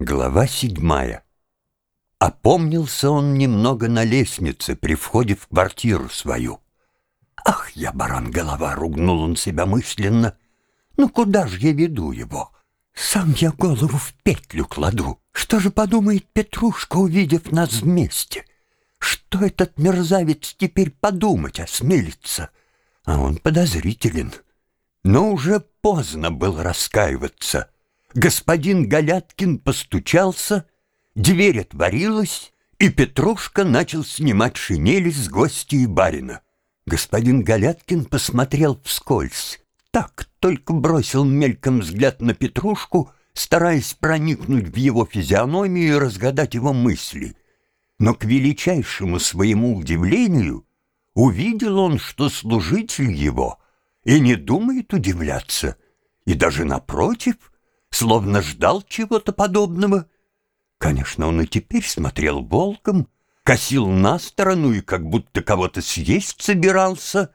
Глава седьмая. Опомнился он немного на лестнице при входе в квартиру свою. «Ах, я баран голова!» — ругнул он себя мысленно. «Ну куда же я веду его? Сам я голову в петлю кладу. Что же подумает Петрушка, увидев нас вместе? Что этот мерзавец теперь подумать осмелится? А он подозрителен. Но уже поздно было раскаиваться» господин Галяткин постучался, дверь отворилась, и Петрушка начал снимать шинели с гостя и барина. Господин Галяткин посмотрел вскользь, так только бросил мельком взгляд на Петрушку, стараясь проникнуть в его физиономию и разгадать его мысли. Но к величайшему своему удивлению увидел он, что служитель его и не думает удивляться, и даже напротив — словно ждал чего-то подобного. Конечно, он и теперь смотрел волком, косил на сторону и как будто кого-то съесть собирался.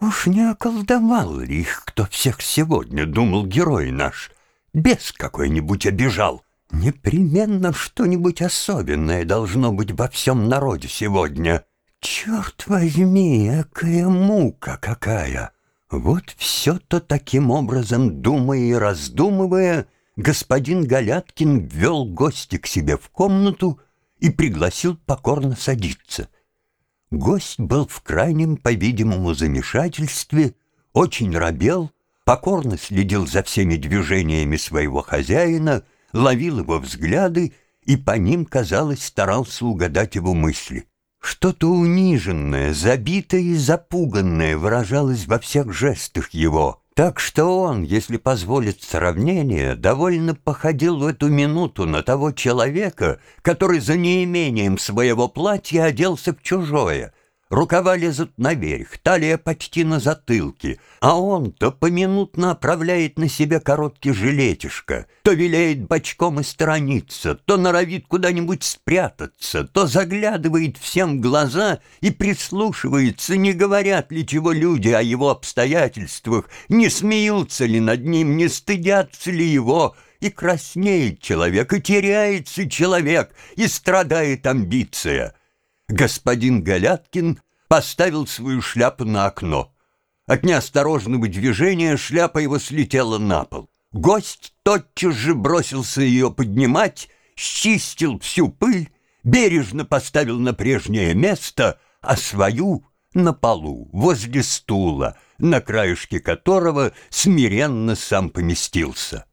Уж не околдовал ли их кто всех сегодня, думал герой наш. Без какой-нибудь обижал. Непременно что-нибудь особенное должно быть во всем народе сегодня. Черт возьми, какая мука какая! Вот все-то таким образом, думая и раздумывая, господин Галяткин ввел гостя к себе в комнату и пригласил покорно садиться. Гость был в крайнем, по-видимому, замешательстве, очень робел, покорно следил за всеми движениями своего хозяина, ловил его взгляды и по ним, казалось, старался угадать его мысли. Что-то униженное, забитое и запуганное выражалось во всех жестах его — так что он, если позволит сравнение, довольно походил в эту минуту на того человека, который за неимением своего платья оделся в чужое, Рукава лезут наверх, талия почти на затылке, а он то поминутно оправляет на себе короткий жилетишко, то виляет бочком и сторонится, то норовит куда-нибудь спрятаться, то заглядывает всем в глаза и прислушивается, не говорят ли чего люди о его обстоятельствах, не смеются ли над ним, не стыдятся ли его, и краснеет человек, и теряется человек, и страдает амбиция» господин Галяткин поставил свою шляпу на окно. От неосторожного движения шляпа его слетела на пол. Гость тотчас же бросился ее поднимать, счистил всю пыль, бережно поставил на прежнее место, а свою — на полу, возле стула, на краешке которого смиренно сам поместился.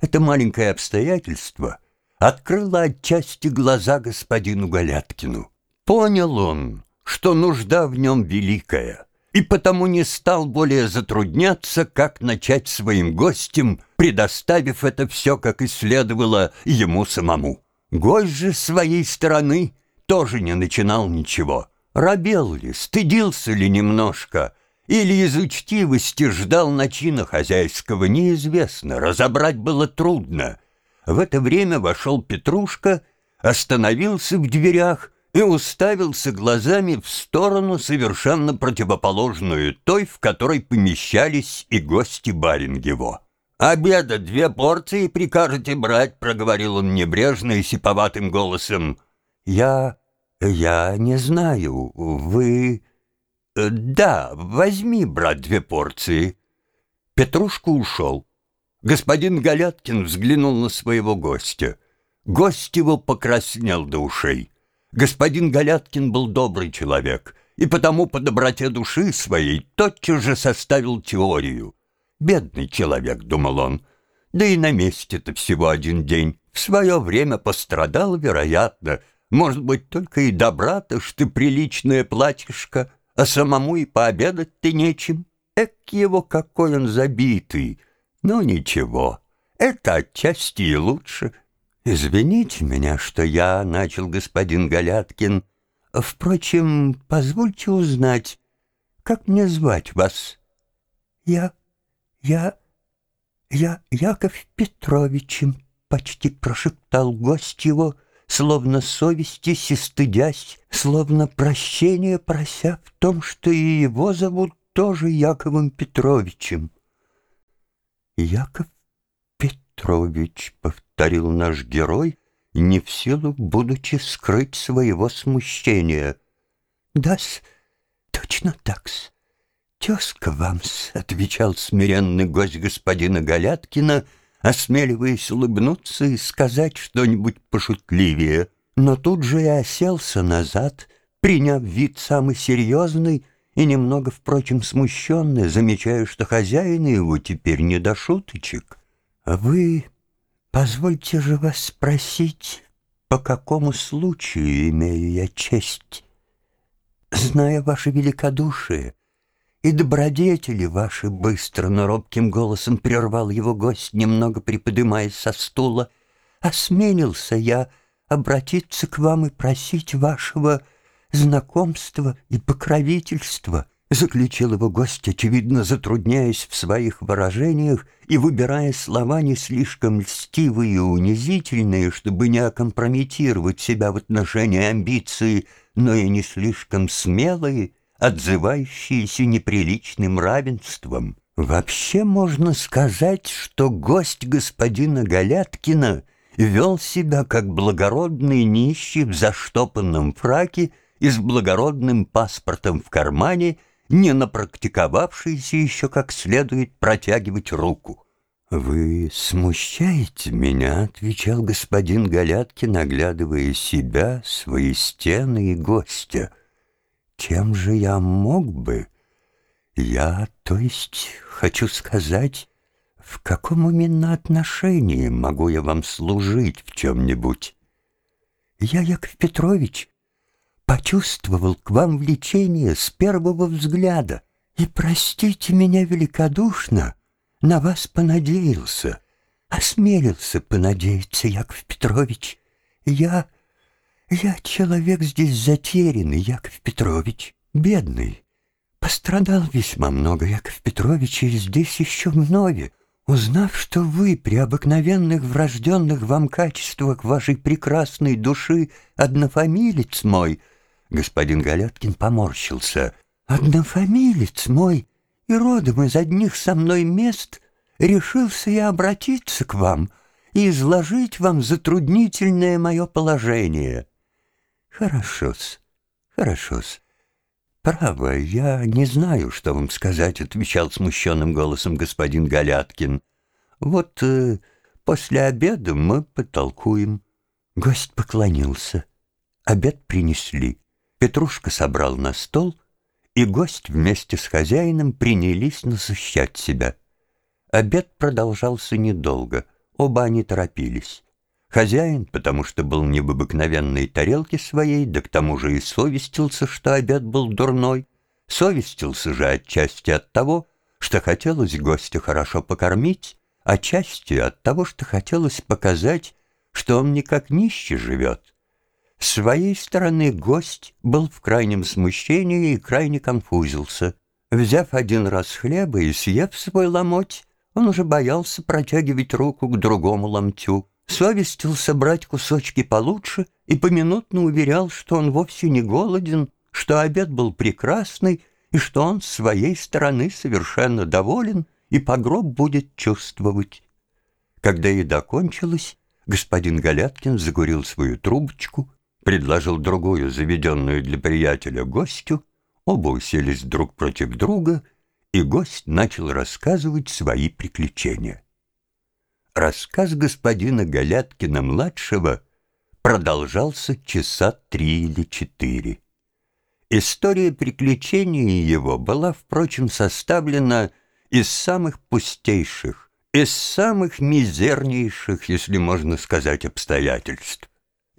Это маленькое обстоятельство открыло отчасти глаза господину Галяткину. Понял он, что нужда в нем великая, и потому не стал более затрудняться, как начать своим гостям, предоставив это все, как и следовало, ему самому. Гость же с своей стороны тоже не начинал ничего. Робел ли, стыдился ли немножко, или из учтивости ждал начина хозяйского, неизвестно, разобрать было трудно. В это время вошел Петрушка, остановился в дверях — и уставился глазами в сторону, совершенно противоположную той, в которой помещались и гости Барингево. «Обеда две порции прикажете брать», — проговорил он небрежно и сиповатым голосом. «Я... я не знаю. Вы...» «Да, возьми, брат, две порции». Петрушка ушел. Господин Галяткин взглянул на своего гостя. Гость его покраснел до ушей. Господин Галяткин был добрый человек, и потому по доброте души своей тотчас же составил теорию. «Бедный человек», — думал он, — «да и на месте-то всего один день. В свое время пострадал, вероятно. Может быть, только и добра-то, что приличное платьишко, а самому и пообедать ты нечем. Эк его, какой он забитый! Ну, ничего, это отчасти и лучше». «Извините меня, что я начал, господин Галяткин. Впрочем, позвольте узнать, как мне звать вас?» «Я... я... я Яков Петровичем», — почти прошептал гость его, словно совестись и стыдясь, словно прощение прося в том, что и его зовут тоже Яковом Петровичем. «Яков Петрович», — повторил повторил наш герой, не в силу, будучи скрыть своего смущения. «Да-с, точно так-с. Тезка вам-с», — отвечал смиренный гость господина Галяткина, осмеливаясь улыбнуться и сказать что-нибудь пошутливее, но тут же и оселся назад, приняв вид самый серьезный и немного, впрочем, смущенный, замечая, что хозяин его теперь не до шуточек. «А вы, позвольте же вас спросить, по какому случаю имею я честь? Зная ваше великодушие и добродетели ваши, быстро, но робким голосом прервал его гость, немного приподымаясь со стула, осмелился я обратиться к вам и просить вашего знакомства и покровительства, заключил его гость, очевидно затрудняясь в своих выражениях и выбирая слова не слишком льстивые и унизительные, чтобы не окомпрометировать себя в отношении амбиции, но и не слишком смелые, отзывающиеся неприличным равенством. Вообще можно сказать, что гость господина Галяткина вел себя как благородный нищий в заштопанном фраке и с благородным паспортом в кармане, не напрактиковавшийся еще как следует протягивать руку. «Вы смущаете меня», — отвечал господин Галяткин, оглядывая себя, свои стены и гостя. «Чем же я мог бы? Я, то есть, хочу сказать, в каком именно отношении могу я вам служить в чем-нибудь? Я, Яков Петрович, почувствовал к вам влечение с первого взгляда и, простите меня великодушно, на вас понадеялся, осмелился понадеяться, Яков Петрович. Я... я человек здесь затерянный, Яков Петрович, бедный. Пострадал весьма много, Яков Петрович, и здесь еще вновь, узнав, что вы при обыкновенных врожденных вам качествах вашей прекрасной души однофамилец мой — Господин Галяткин поморщился. «Однофамилец мой и родом из одних со мной мест решился я обратиться к вам и изложить вам затруднительное мое положение». «Хорошо-с, хорошо-с. Право, я не знаю, что вам сказать», — отвечал смущенным голосом господин Галяткин. «Вот э, после обеда мы потолкуем». Гость поклонился. Обед принесли. Петрушка собрал на стол, и гость вместе с хозяином принялись насыщать себя. Обед продолжался недолго, оба они торопились. Хозяин, потому что был не в обыкновенной тарелке своей, да к тому же и совестился, что обед был дурной, совестился же отчасти от того, что хотелось гостя хорошо покормить, отчасти от того, что хотелось показать, что он не как нищий живет, с своей стороны гость был в крайнем смущении и крайне конфузился. Взяв один раз хлеба и съев свой ломоть, он уже боялся протягивать руку к другому ломтю, совестился брать кусочки получше и поминутно уверял, что он вовсе не голоден, что обед был прекрасный и что он с своей стороны совершенно доволен и погроб будет чувствовать. Когда еда кончилась, господин Галяткин закурил свою трубочку предложил другую, заведенную для приятеля, гостю, оба уселись друг против друга, и гость начал рассказывать свои приключения. Рассказ господина Галяткина-младшего продолжался часа три или четыре. История приключений его была, впрочем, составлена из самых пустейших, из самых мизернейших, если можно сказать, обстоятельств.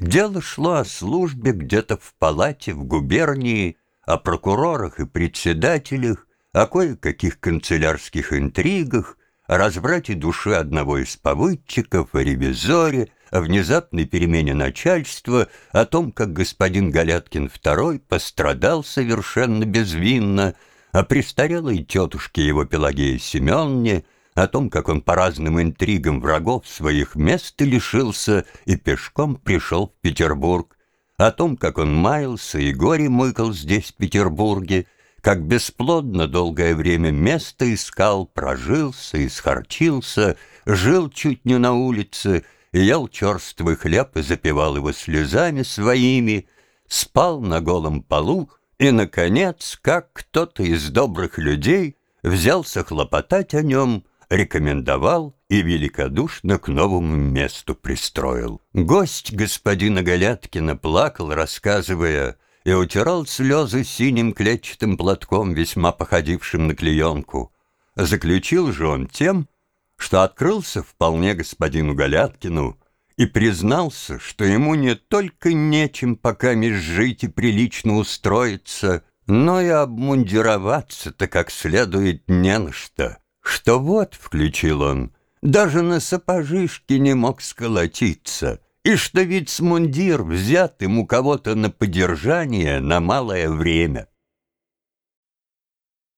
Дело шло о службе где-то в палате, в губернии, о прокурорах и председателях, о кое-каких канцелярских интригах, о разврате души одного из повыдчиков, о ревизоре, о внезапной перемене начальства, о том, как господин Галяткин II пострадал совершенно безвинно, о престарелой тетушке его Пелагеи Семенне, о том, как он по разным интригам врагов своих мест лишился и пешком пришел в Петербург, о том, как он маялся и горе мыкал здесь, в Петербурге, как бесплодно долгое время место искал, прожился, исхорчился, жил чуть не на улице, ел черствый хлеб и запивал его слезами своими, спал на голом полу и, наконец, как кто-то из добрых людей взялся хлопотать о нем, рекомендовал и великодушно к новому месту пристроил. Гость господина Галяткина плакал, рассказывая, и утирал слезы синим клетчатым платком, весьма походившим на клеенку. Заключил же он тем, что открылся вполне господину Галяткину и признался, что ему не только нечем пока жить и прилично устроиться, но и обмундироваться-то как следует не на что. Что вот, — включил он, — даже на сапожишке не мог сколотиться, и что вицмундир взят ему кого-то на подержание на малое время.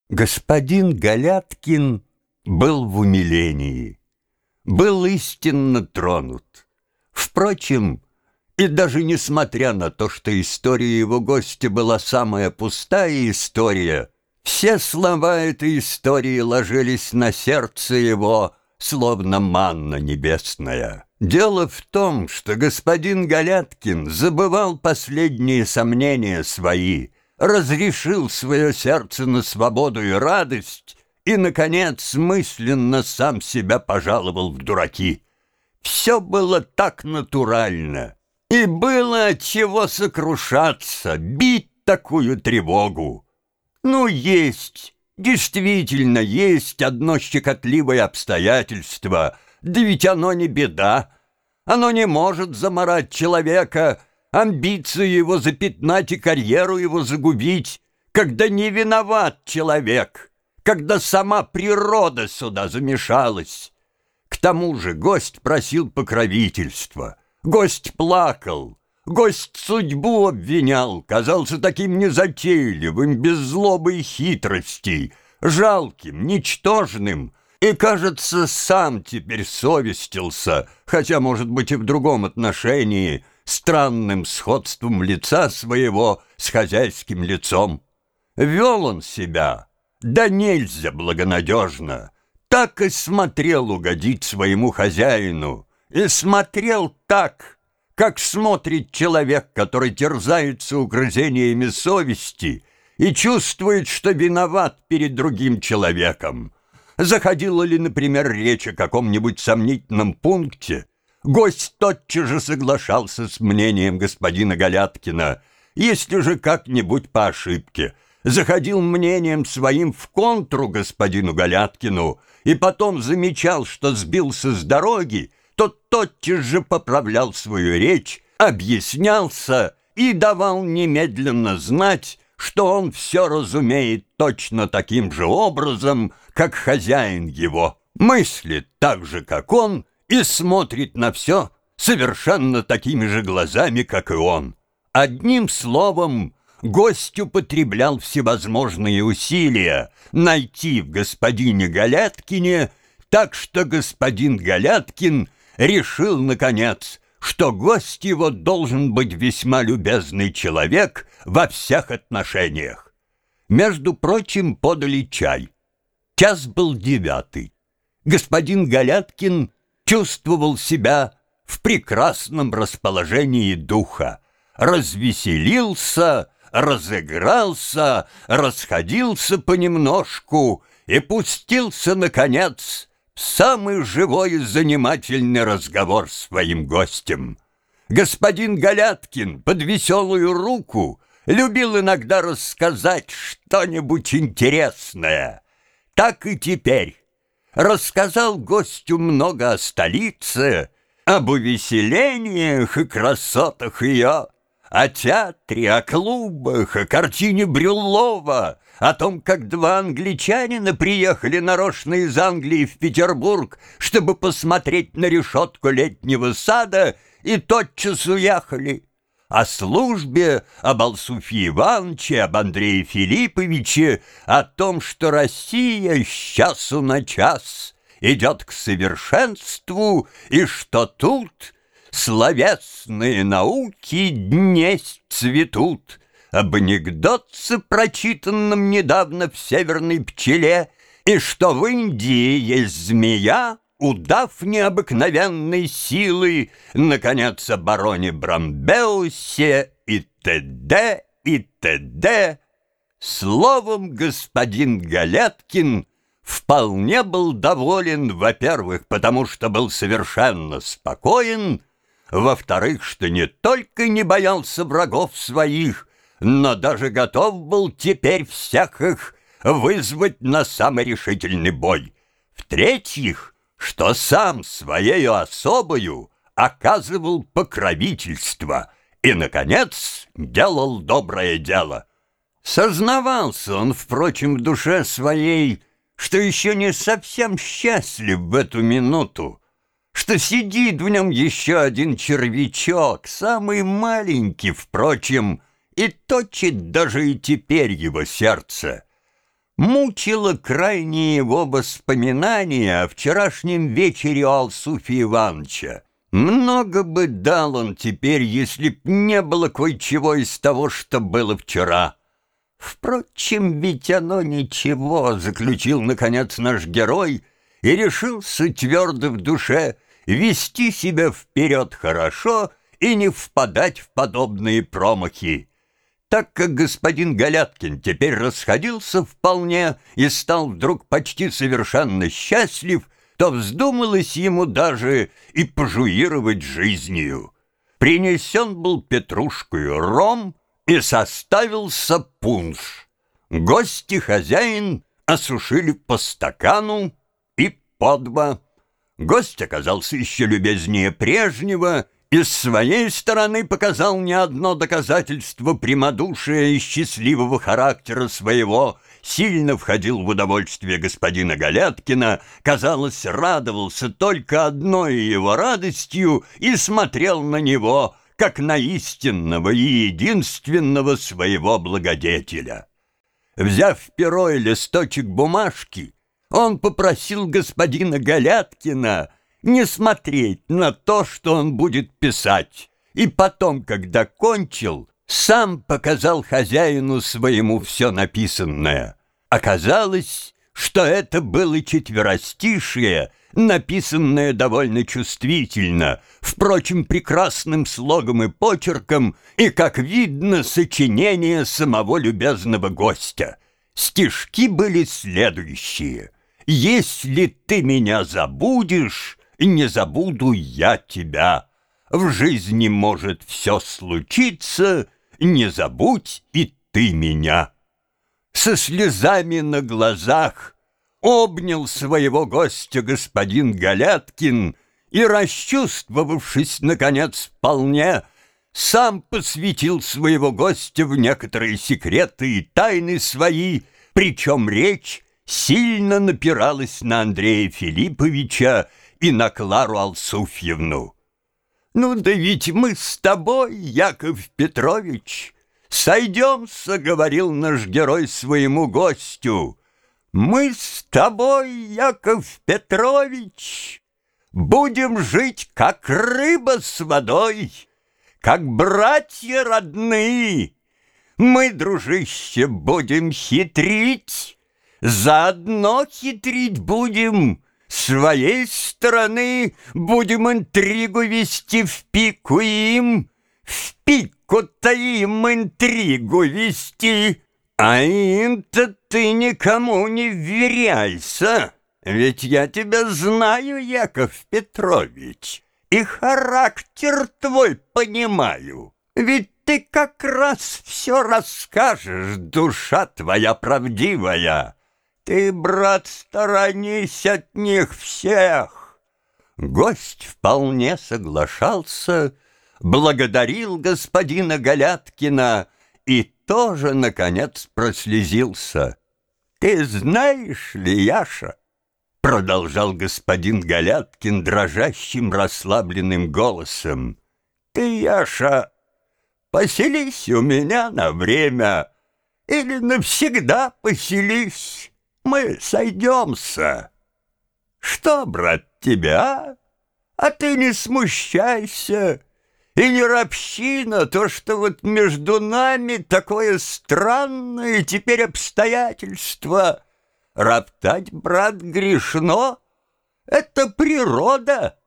Господин Галяткин был в умилении, был истинно тронут. Впрочем, и даже несмотря на то, что история его гостя была самая пустая история, все слова этой истории ложились на сердце его, словно манна небесная. Дело в том, что господин Галяткин забывал последние сомнения свои, разрешил свое сердце на свободу и радость и, наконец, мысленно сам себя пожаловал в дураки. Все было так натурально, и было от чего сокрушаться, бить такую тревогу. Ну, есть, действительно есть одно щекотливое обстоятельство, да ведь оно не беда. Оно не может заморать человека, амбиции его запятнать и карьеру его загубить, когда не виноват человек, когда сама природа сюда замешалась. К тому же гость просил покровительства, гость плакал, гость судьбу обвинял, казался таким незатейливым, без злобы и хитростей, жалким, ничтожным — и, кажется, сам теперь совестился, хотя, может быть, и в другом отношении, странным сходством лица своего с хозяйским лицом. Вел он себя, да нельзя благонадежно, так и смотрел угодить своему хозяину, и смотрел так, как смотрит человек, который терзается угрызениями совести и чувствует, что виноват перед другим человеком, Заходила ли, например, речь о каком-нибудь сомнительном пункте, гость тотчас же соглашался с мнением господина Галяткина, если же как-нибудь по ошибке. Заходил мнением своим в контру господину Галяткину и потом замечал, что сбился с дороги, то тотчас же поправлял свою речь, объяснялся и давал немедленно знать, что он все разумеет точно таким же образом, как хозяин его, мыслит так же, как он, и смотрит на все совершенно такими же глазами, как и он. Одним словом, гость употреблял всевозможные усилия найти в господине Галяткине, так что господин Галяткин решил, наконец, что гость его должен быть весьма любезный человек во всех отношениях. Между прочим, подали чай. Час был девятый. Господин Галяткин чувствовал себя в прекрасном расположении духа, развеселился, разыгрался, расходился понемножку и пустился, наконец, самый живой и занимательный разговор с своим гостем. Господин Галяткин под веселую руку любил иногда рассказать что-нибудь интересное. Так и теперь. Рассказал гостю много о столице, об увеселениях и красотах ее, о театре, о клубах, о картине Брюллова, о том, как два англичанина приехали нарочно из Англии в Петербург, чтобы посмотреть на решетку летнего сада, и тотчас уехали. О службе, об Алсуфе Ивановиче, об Андрее Филипповиче, о том, что Россия с часу на час идет к совершенству, и что тут словесные науки днесь цветут, об анекдотце, прочитанном недавно в «Северной пчеле», и что в Индии есть змея, удав необыкновенной силы, наконец, о бароне Брамбеусе и т.д. и т.д. Словом, господин Галяткин вполне был доволен, во-первых, потому что был совершенно спокоен, во-вторых, что не только не боялся врагов своих, но даже готов был теперь всех их вызвать на самый решительный бой. В-третьих, что сам своею особою оказывал покровительство и, наконец, делал доброе дело. Сознавался он, впрочем, в душе своей, что еще не совсем счастлив в эту минуту, что сидит в нем еще один червячок, самый маленький, впрочем, и точит даже и теперь его сердце. Мучило крайнее его воспоминания о вчерашнем вечере у Алсуфия Ивановича. Много бы дал он теперь, если б не было кое-чего из того, что было вчера. Впрочем, ведь оно ничего, заключил, наконец, наш герой, и решился твердо в душе вести себя вперед хорошо и не впадать в подобные промахи. Так как господин Галяткин теперь расходился вполне и стал вдруг почти совершенно счастлив, то вздумалось ему даже и пожуировать жизнью. Принесен был петрушкою ром и составился пунш. Гости хозяин осушили по стакану и по два. Гость оказался еще любезнее прежнего и с своей стороны показал не одно доказательство прямодушия и счастливого характера своего, сильно входил в удовольствие господина Галяткина, казалось, радовался только одной его радостью и смотрел на него, как на истинного и единственного своего благодетеля. Взяв перо и листочек бумажки, он попросил господина Галяткина — не смотреть на то, что он будет писать. И потом, когда кончил, сам показал хозяину своему все написанное. Оказалось, что это было четверостишие, написанное довольно чувствительно, впрочем, прекрасным слогом и почерком, и, как видно, сочинение самого любезного гостя. Стишки были следующие. «Если ты меня забудешь, не забуду я тебя. В жизни может все случиться, не забудь и ты меня. Со слезами на глазах обнял своего гостя господин Галяткин и, расчувствовавшись, наконец, вполне, сам посвятил своего гостя в некоторые секреты и тайны свои, причем речь сильно напиралась на Андрея Филипповича, и на Клару Алсуфьевну. «Ну да ведь мы с тобой, Яков Петрович, сойдемся», — говорил наш герой своему гостю. «Мы с тобой, Яков Петрович, будем жить, как рыба с водой, как братья родные. Мы, дружище, будем хитрить, заодно хитрить будем» своей стороны будем интригу вести в пику им, в пику-то им интригу вести, а им-то ты никому не вверяйся, ведь я тебя знаю, Яков Петрович, и характер твой понимаю, ведь ты как раз все расскажешь, душа твоя правдивая». Ты, брат, сторонись от них всех. Гость вполне соглашался, благодарил господина Галяткина и тоже, наконец, прослезился. «Ты знаешь ли, Яша?» — продолжал господин Галяткин дрожащим расслабленным голосом. «Ты, Яша, поселись у меня на время или навсегда поселись» мы сойдемся. Что, брат, тебя? А ты не смущайся и не ропщи на то, что вот между нами такое странное теперь обстоятельство. Роптать, брат, грешно, Это природа,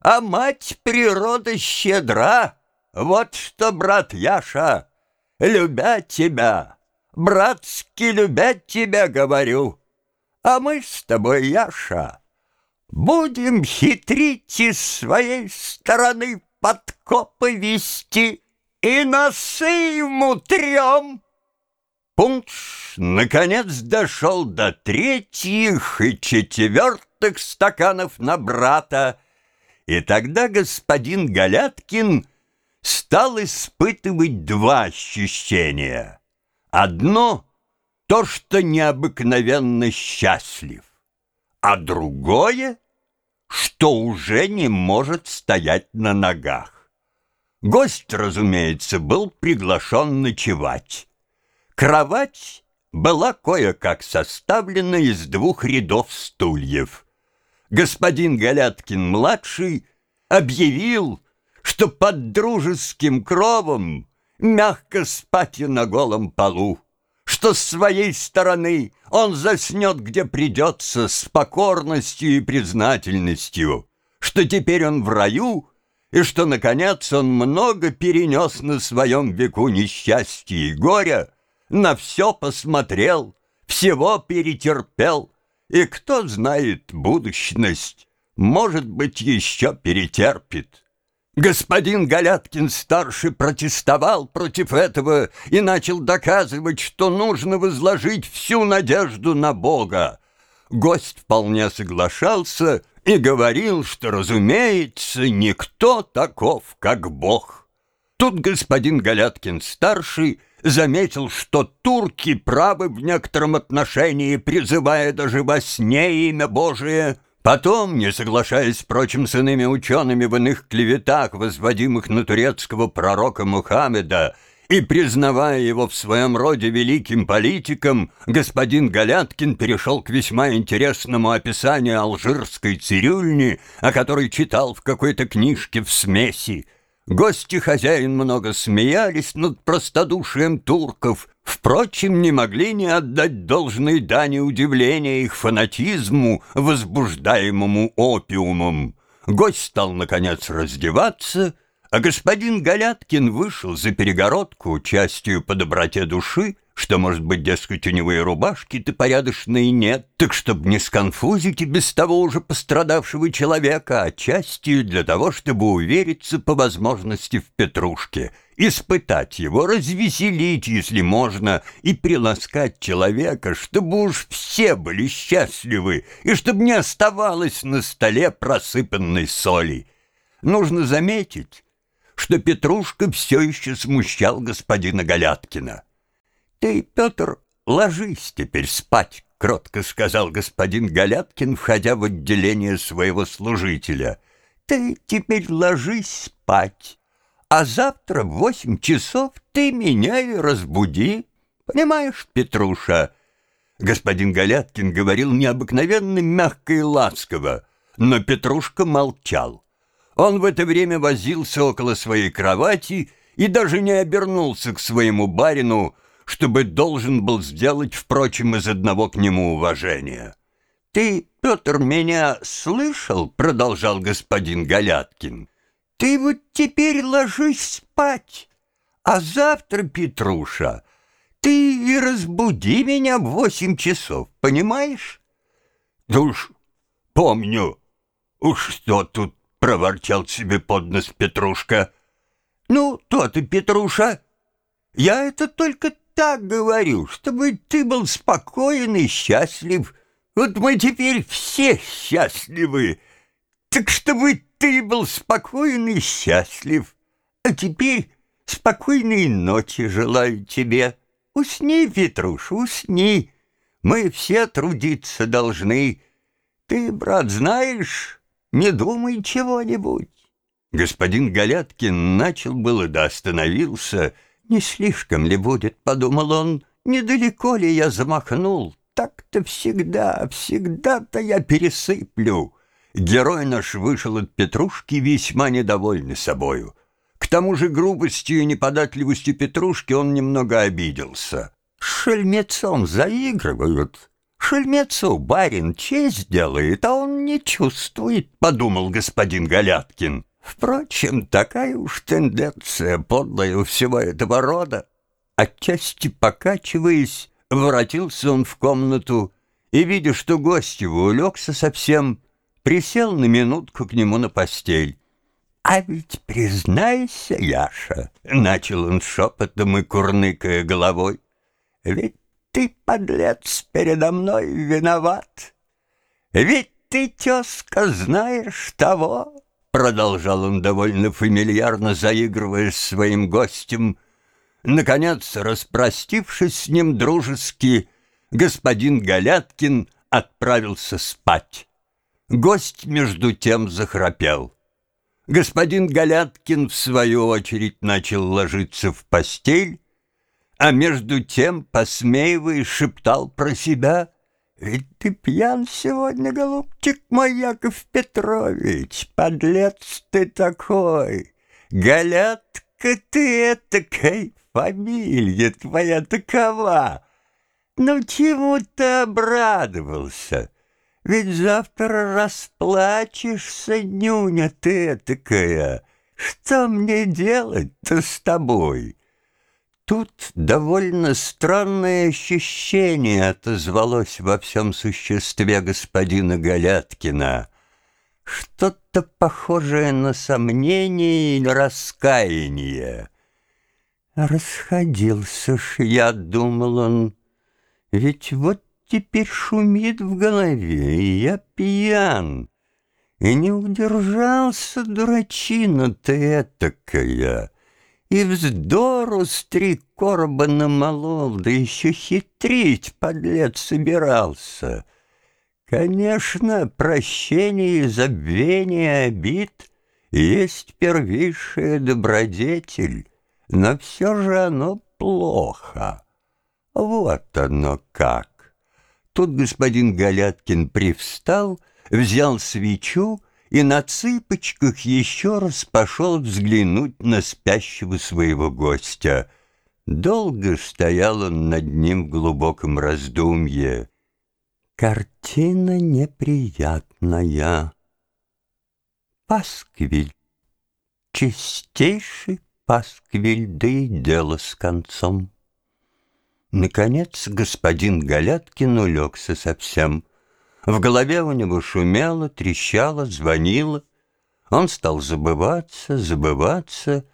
а мать природа щедра. Вот что, брат Яша, любя тебя, братски любя тебя, говорю. А мы с тобой, Яша, будем хитрить из своей стороны подкопы вести и носы ему трем. Пунш, наконец, дошел до третьих и четвертых стаканов на брата, и тогда господин Галяткин стал испытывать два ощущения. Одно — то, что необыкновенно счастлив, а другое — что уже не может стоять на ногах. Гость, разумеется, был приглашен ночевать. Кровать была кое-как составлена из двух рядов стульев. Господин Галяткин-младший объявил, что под дружеским кровом мягко спать на голом полу, что с своей стороны он заснет, где придется, с покорностью и признательностью, что теперь он в раю и что, наконец, он много перенес на своем веку несчастья и горя, на все посмотрел, всего перетерпел, и кто знает будущность, может быть, еще перетерпит. Господин Галяткин-старший протестовал против этого и начал доказывать, что нужно возложить всю надежду на Бога. Гость вполне соглашался и говорил, что, разумеется, никто таков, как Бог. Тут господин Галяткин-старший заметил, что турки правы в некотором отношении, призывая даже во сне имя Божие. Потом, не соглашаясь, впрочем, с иными учеными в иных клеветах, возводимых на турецкого пророка Мухаммеда, и признавая его в своем роде великим политиком, господин Галяткин перешел к весьма интересному описанию алжирской цирюльни, о которой читал в какой-то книжке в смеси. Гости хозяин много смеялись над простодушием турков, впрочем, не могли не отдать должной дани удивления их фанатизму, возбуждаемому опиумом. Гость стал, наконец, раздеваться, а господин Галяткин вышел за перегородку частью по доброте души, что, может быть, дескать, у него и рубашки-то порядочные нет, так чтобы не сконфузить и без того уже пострадавшего человека, а частью для того, чтобы увериться по возможности в Петрушке, испытать его, развеселить, если можно, и приласкать человека, чтобы уж все были счастливы и чтобы не оставалось на столе просыпанной соли. Нужно заметить, что Петрушка все еще смущал господина Галяткина. «Ты, Петр, ложись теперь спать», — кротко сказал господин Галяткин, входя в отделение своего служителя. «Ты теперь ложись спать, а завтра в восемь часов ты меня и разбуди. Понимаешь, Петруша?» Господин Галяткин говорил необыкновенно мягко и ласково, но Петрушка молчал. Он в это время возился около своей кровати и даже не обернулся к своему барину, чтобы должен был сделать, впрочем, из одного к нему уважения. «Ты, Петр, меня слышал?» — продолжал господин Галяткин. «Ты вот теперь ложись спать, а завтра, Петруша, ты и разбуди меня в восемь часов, понимаешь?» «Да уж помню. Уж что тут?» — проворчал себе под нос Петрушка. «Ну, то-то, Петруша, я это только так говорю, чтобы ты был спокоен и счастлив. Вот мы теперь все счастливы. Так чтобы ты был спокоен и счастлив. А теперь спокойной ночи желаю тебе. Усни, Петруш, усни. Мы все трудиться должны. Ты, брат, знаешь, не думай чего-нибудь. Господин Галяткин начал было да остановился — «Не слишком ли будет?» — подумал он. «Недалеко ли я замахнул? Так-то всегда, всегда-то я пересыплю». Герой наш вышел от Петрушки весьма недовольный собою. К тому же грубостью и неподатливостью Петрушки он немного обиделся. «Шельмецом заигрывают, Шельмецу барин честь делает, а он не чувствует, подумал господин Галяткин. Впрочем, такая уж тенденция подлая у всего этого рода. Отчасти покачиваясь, воротился он в комнату и, видя, что гость его улегся совсем, присел на минутку к нему на постель. «А ведь признайся, Яша», — начал он шепотом и курныкая головой, «ведь ты, подлец, передо мной виноват. Ведь ты, тезка, знаешь того, продолжал он довольно фамильярно, заигрывая с своим гостем. Наконец, распростившись с ним дружески, господин Галяткин отправился спать. Гость, между тем, захрапел. Господин Галяткин, в свою очередь, начал ложиться в постель, а между тем, посмеиваясь, шептал про себя, «Ведь ты пьян сегодня, голубчик мой Яков Петрович, подлец ты такой, Галятка ты этакой, фамилия твоя такова. Ну чему ты обрадовался? Ведь завтра расплачешься, нюня ты этакая. Что мне делать-то с тобой?» Тут довольно странное ощущение отозвалось во всем существе господина Галяткина. Что-то похожее на сомнение или раскаяние. Расходился ж я, думал он, ведь вот теперь шумит в голове, и я пьян. И не удержался, дурачина ты этакая и вздору три короба намолол, да еще хитрить, подлец, собирался. Конечно, прощение и забвение обид есть первейшая добродетель, но все же оно плохо. Вот оно как. Тут господин Галяткин привстал, взял свечу и на цыпочках еще раз пошел взглянуть на спящего своего гостя. Долго стоял он над ним в глубоком раздумье. Картина неприятная. Пасквиль, чистейший пасквиль, да и дело с концом. Наконец господин Галяткин улегся совсем — в голове у него шумело, трещало, звонило. Он стал забываться, забываться,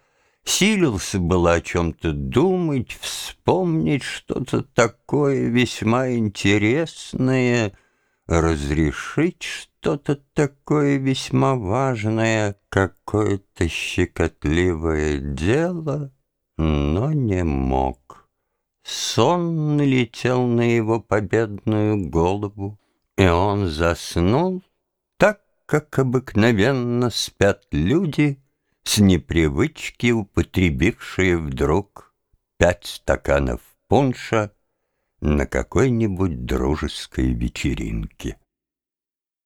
силился было о чем-то думать, вспомнить что-то такое весьма интересное, разрешить что-то такое весьма важное, какое-то щекотливое дело, но не мог. Сон налетел на его победную голову. И он заснул так, как обыкновенно спят люди, с непривычки употребившие вдруг пять стаканов пунша на какой-нибудь дружеской вечеринке.